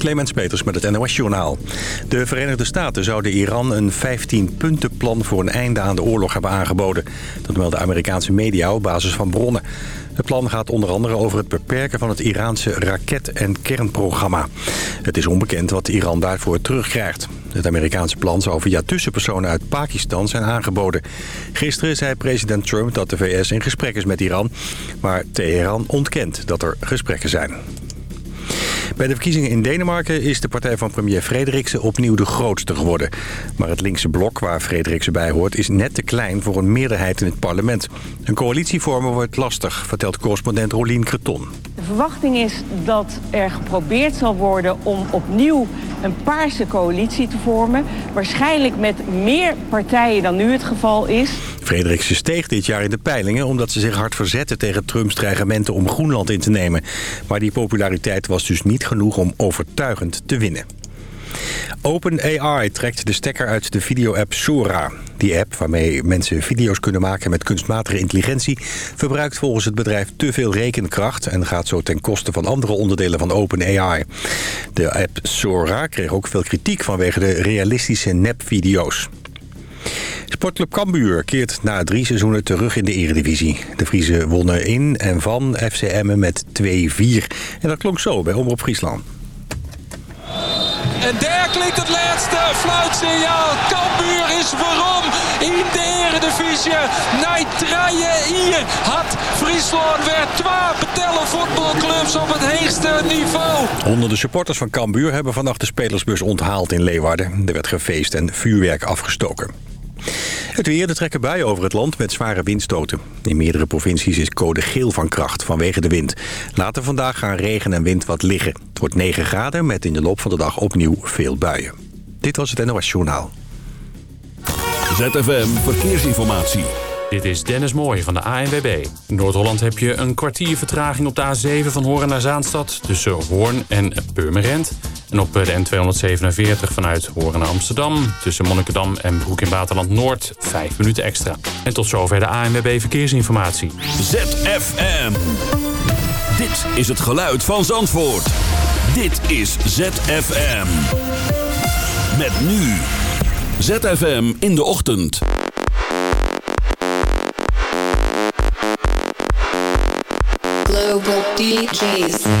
Clemens Peters met het NOS-journaal. De Verenigde Staten zouden Iran een 15-puntenplan voor een einde aan de oorlog hebben aangeboden. Dat melden Amerikaanse media op basis van bronnen. Het plan gaat onder andere over het beperken van het Iraanse raket- en kernprogramma. Het is onbekend wat Iran daarvoor terugkrijgt. Het Amerikaanse plan zou via tussenpersonen uit Pakistan zijn aangeboden. Gisteren zei president Trump dat de VS in gesprek is met Iran. Maar Teheran ontkent dat er gesprekken zijn. Bij de verkiezingen in Denemarken is de partij van premier Frederiksen opnieuw de grootste geworden. Maar het linkse blok waar Frederiksen bij hoort is net te klein voor een meerderheid in het parlement. Een coalitie vormen wordt lastig, vertelt correspondent Rolien Creton. De verwachting is dat er geprobeerd zal worden om opnieuw een paarse coalitie te vormen. Waarschijnlijk met meer partijen dan nu het geval is. Frederiksen steeg dit jaar in de peilingen omdat ze zich hard verzetten tegen Trumps dreigementen om Groenland in te nemen. Maar die populariteit was dus niet genoeg om overtuigend te winnen. OpenAI trekt de stekker uit de video-app Sora. Die app, waarmee mensen video's kunnen maken met kunstmatige intelligentie... verbruikt volgens het bedrijf te veel rekenkracht... en gaat zo ten koste van andere onderdelen van OpenAI. De app Sora kreeg ook veel kritiek vanwege de realistische nepvideo's. Sportclub Cambuur keert na drie seizoenen terug in de eredivisie. De Friese wonnen in en van FCM met 2-4. En dat klonk zo bij Omroep Friesland. En daar klinkt het laatste fluitsignaal. Cambuur is waarom in de eredivisie. Nijtraje hier had Friesland weer twee betellen voetbalclubs op het hoogste niveau. Honderden supporters van Cambuur hebben vannacht de spelersbus onthaald in Leeuwarden. Er werd gefeest en vuurwerk afgestoken. Het weer, er trekken buien over het land met zware windstoten. In meerdere provincies is code geel van kracht vanwege de wind. Later vandaag gaan regen en wind wat liggen. Het wordt 9 graden met in de loop van de dag opnieuw veel buien. Dit was het NOS Journaal. ZFM Verkeersinformatie. Dit is Dennis Mooij van de ANWB. In Noord-Holland heb je een kwartier vertraging op de A7 van Hoorn naar Zaanstad... tussen Hoorn en Purmerend. En op de N247 vanuit Hoorn naar Amsterdam... tussen Monnikendam en Broek in Waterland Noord 5 minuten extra. En tot zover de ANWB Verkeersinformatie. ZFM. Dit is het geluid van Zandvoort. Dit is ZFM. Met nu. ZFM in de ochtend. Global DJs.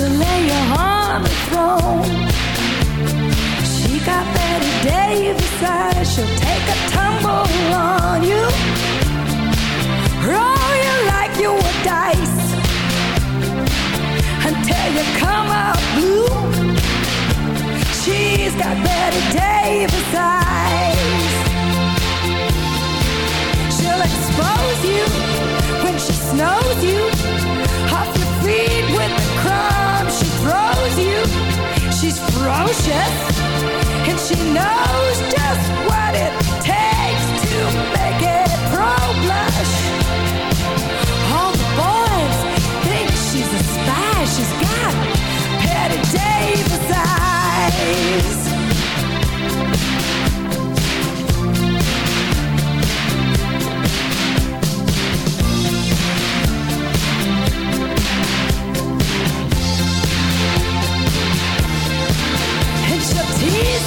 She'll lay you on the throne. She got Bette Davis eyes. She'll take a tumble on you. Roll you like you were dice until you come out blue. She's got Bette Davis eyes. She'll expose you when she snows you. Off your feet with the throws you. She's ferocious and she knows just what it takes to make it pro blush. All the boys think she's a spy. She's got Bette Davis eyes.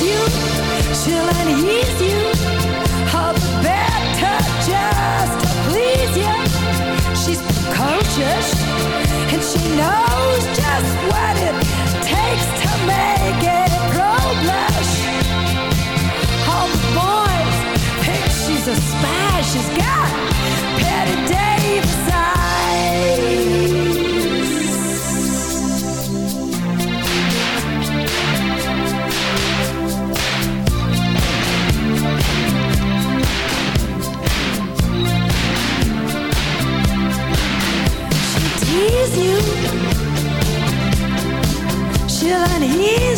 You, she'll unease you, all the better just to please you. She's and she knows just what it takes to make blush. All the boys think she's a spy. She's got Bette Davis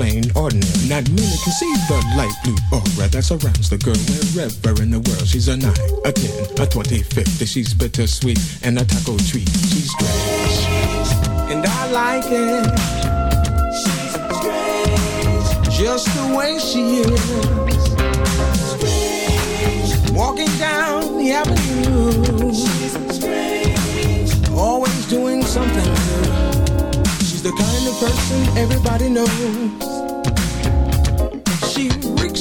Plain ordinary. Not many can see the light blue aura that surrounds the girl wherever in the world. She's a 9, a 10, a 20, 50. She's bittersweet and a taco treat. She's strange, and I like it. She's strange, just the way she is. Strange. Walking down the avenue. She's strange. Always doing something new. She's the kind of person everybody knows.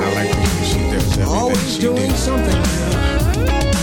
I like the way she does everything Always doing something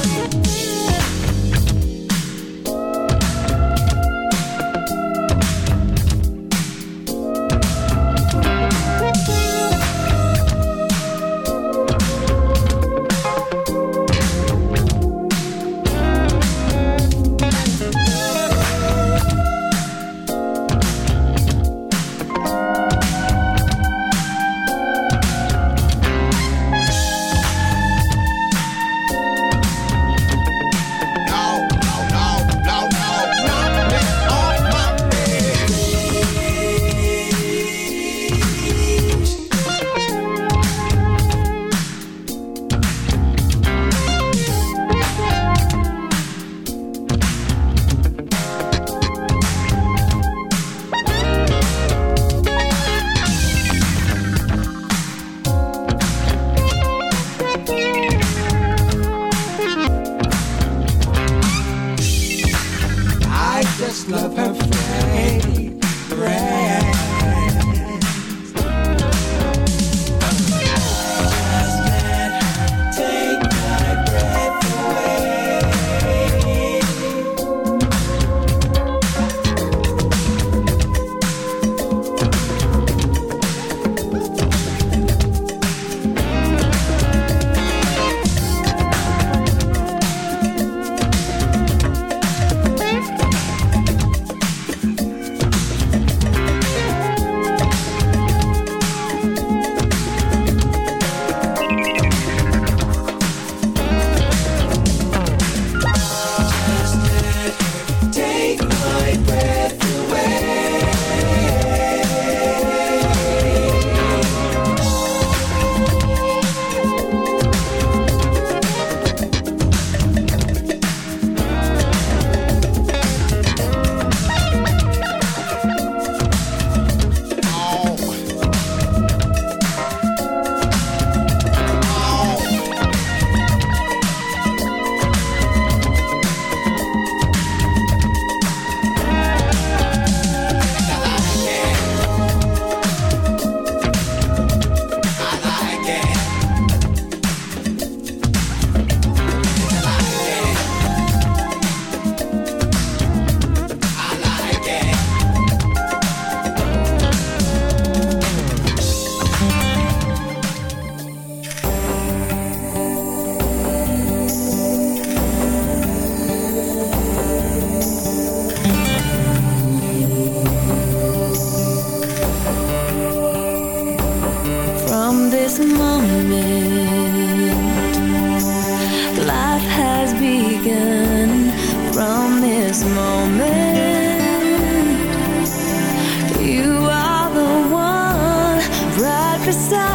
right beside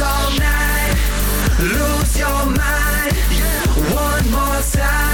All night, lose your mind. One more time,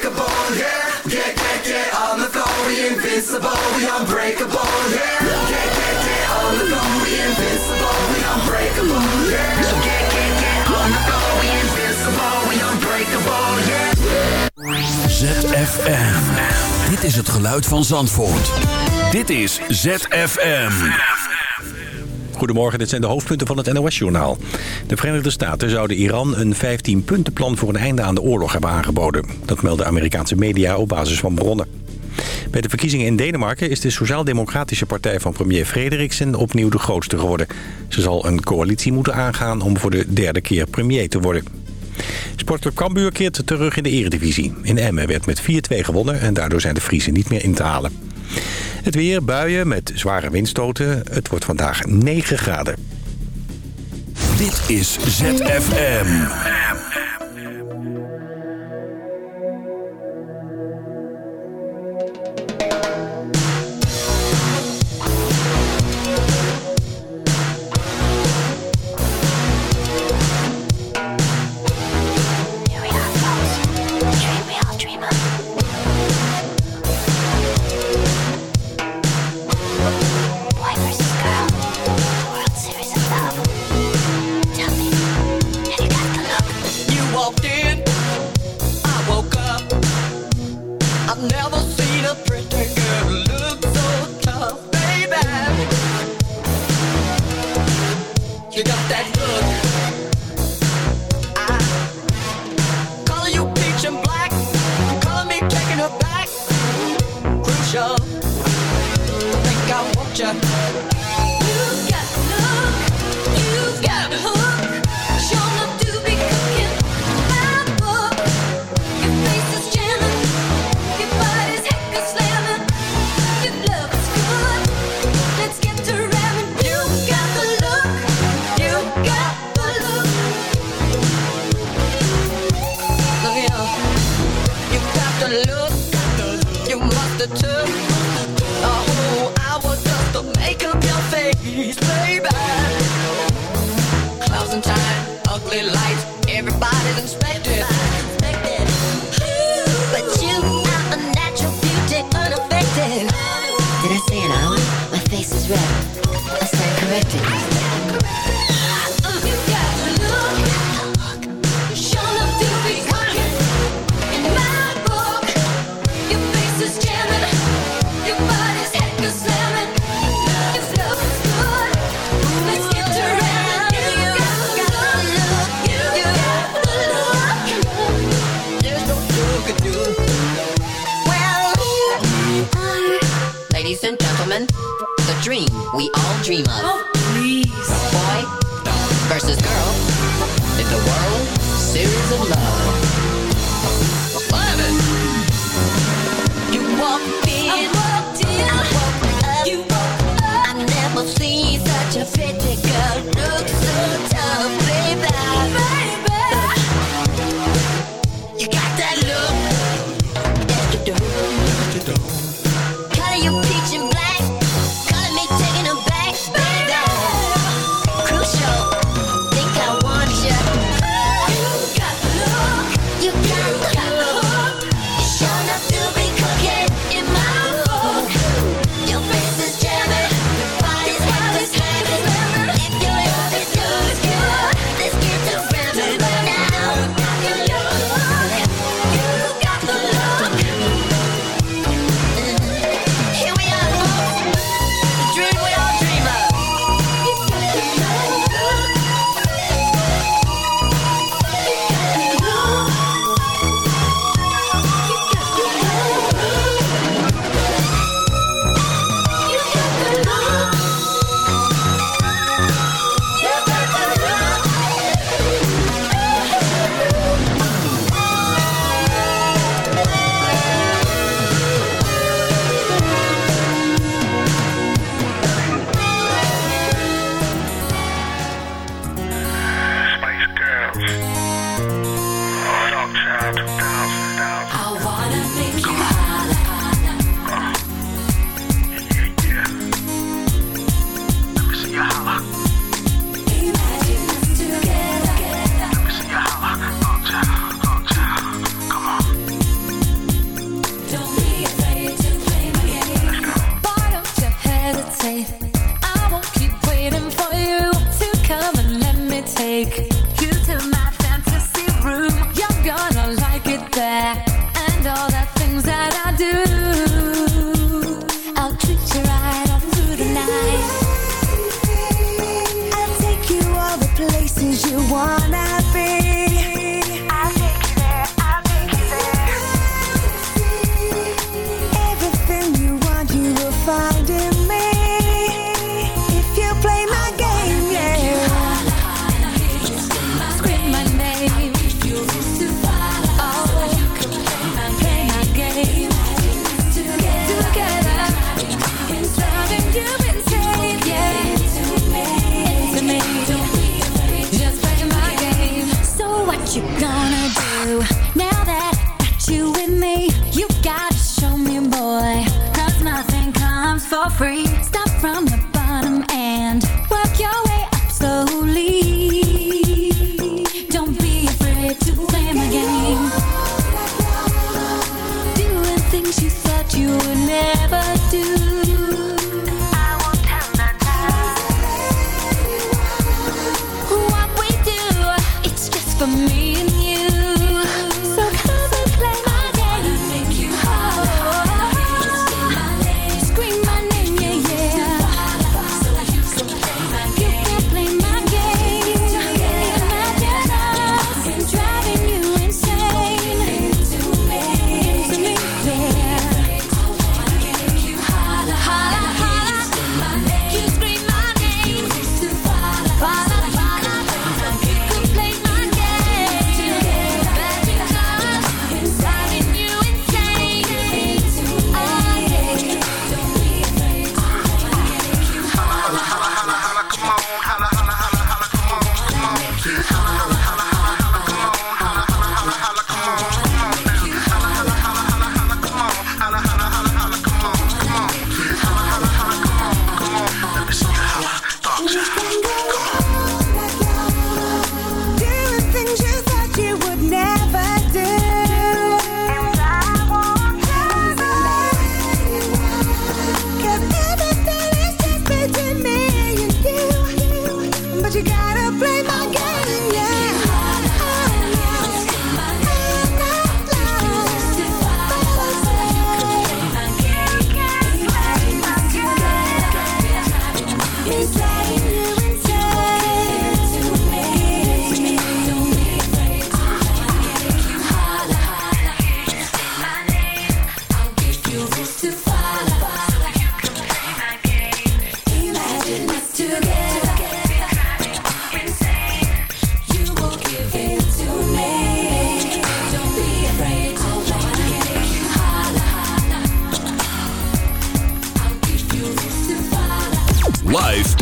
Unbreakable, yeah. Get, get, get on the floor. We invincible. We unbreakable, yeah. Get, get, get on the floor. We invincible. We unbreakable, yeah. Get, get, get on the floor. We invincible. We unbreakable, yeah. ZFM. Dit is het geluid van Zandvoort. Dit is ZFM. Goedemorgen, dit zijn de hoofdpunten van het NOS-journaal. De Verenigde Staten zouden Iran een 15-puntenplan voor een einde aan de oorlog hebben aangeboden. Dat melden Amerikaanse media op basis van bronnen. Bij de verkiezingen in Denemarken is de Sociaal-Democratische Partij van premier Frederiksen opnieuw de grootste geworden. Ze zal een coalitie moeten aangaan om voor de derde keer premier te worden. Sportclub Cambuur keert terug in de eredivisie. In Emmen werd met 4-2 gewonnen en daardoor zijn de Friesen niet meer in te halen. Het weer, buien met zware windstoten. Het wordt vandaag 9 graden. Dit is ZFM.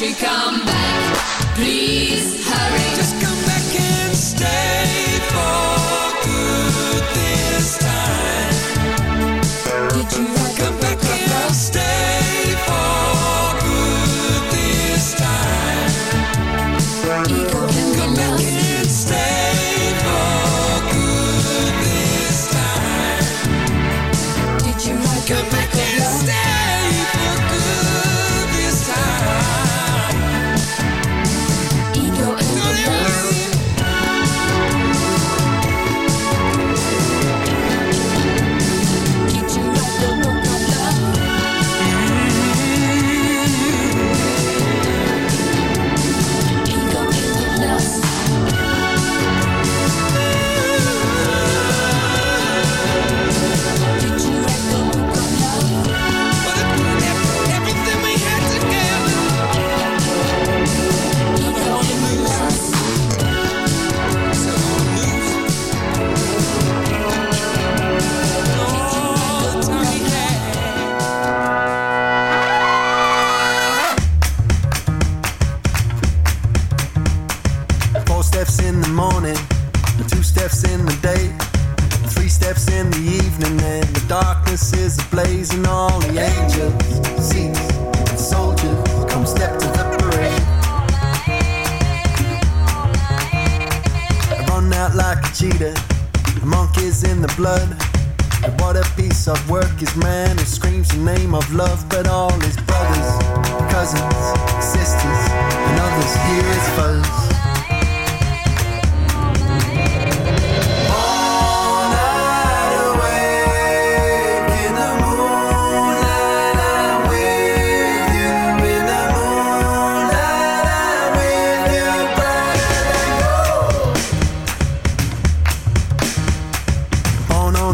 won't you come back, please?